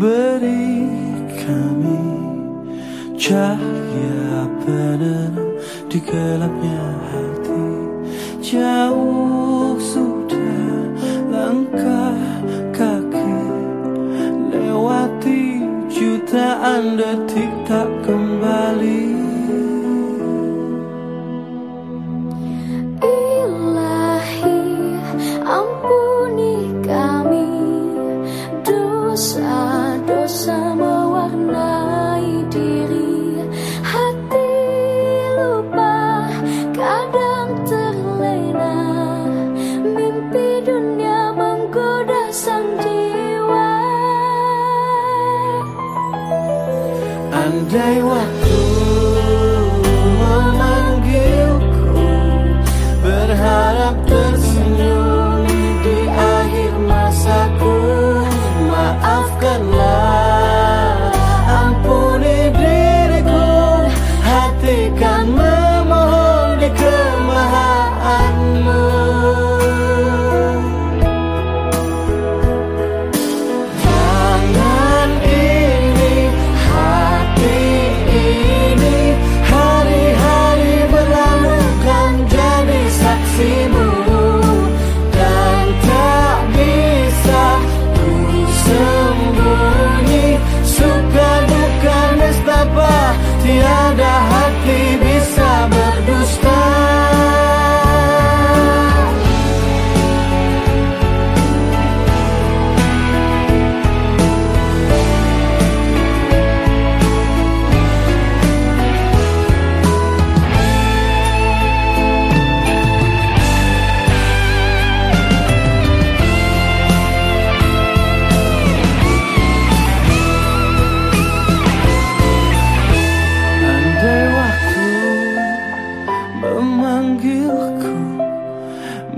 Beri kami cahaya penerang di gelapnya hati. Jauh sudah langkah kaki Lewati jutaan detik tak kembali 带我。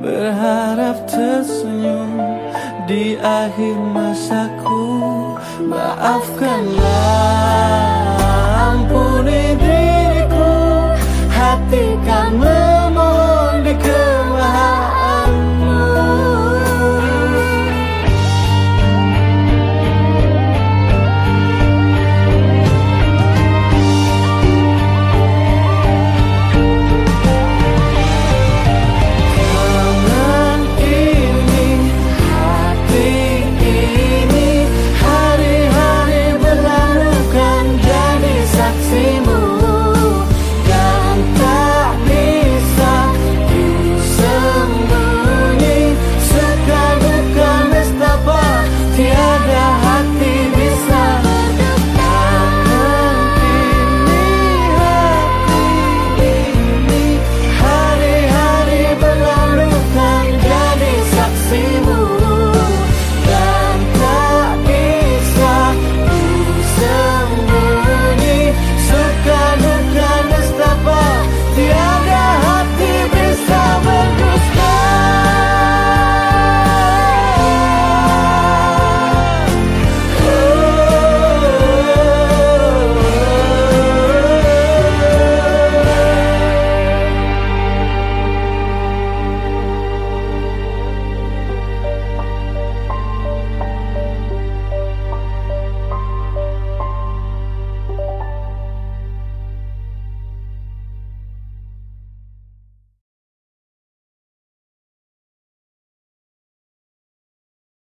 Berharap tersenyum di akhir masaku. Maafkanlah, ampuni diriku Hati